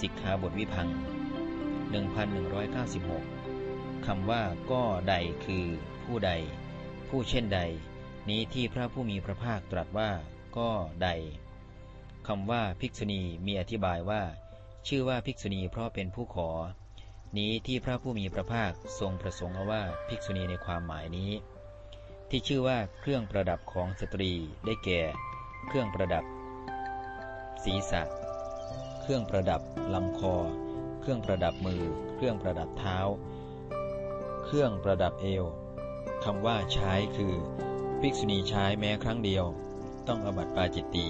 สิกขาบทวิพัง 1196 คำว่าก็ใดคือผู้ใด ผู้เช่นใด นี้ที่พระผู้มีพระภาคตรัสว่าก็ใด คำว่าภิกษุณีมีอธิบายว่า ชื่อว่าภิกษุณีเพราะเป็นผู้ขอ นี้ที่พระผู้มีพระภาคทรงประสงค์เอาว่าภิกษุณีในความหมายนี้ ที่ชื่อว่าเครื่องประดับของสตรีได้แก่ เครื่องประดับ ศีรษะ รื่องประดับลำคอ เครื่องประดับมือ เครื่องประดับเท้า เครื่องประดับเอวคำว่าใช้คือ ภิกษุณีใช้แม้ครั้งเดียว ต้องอบัติปาจิตตี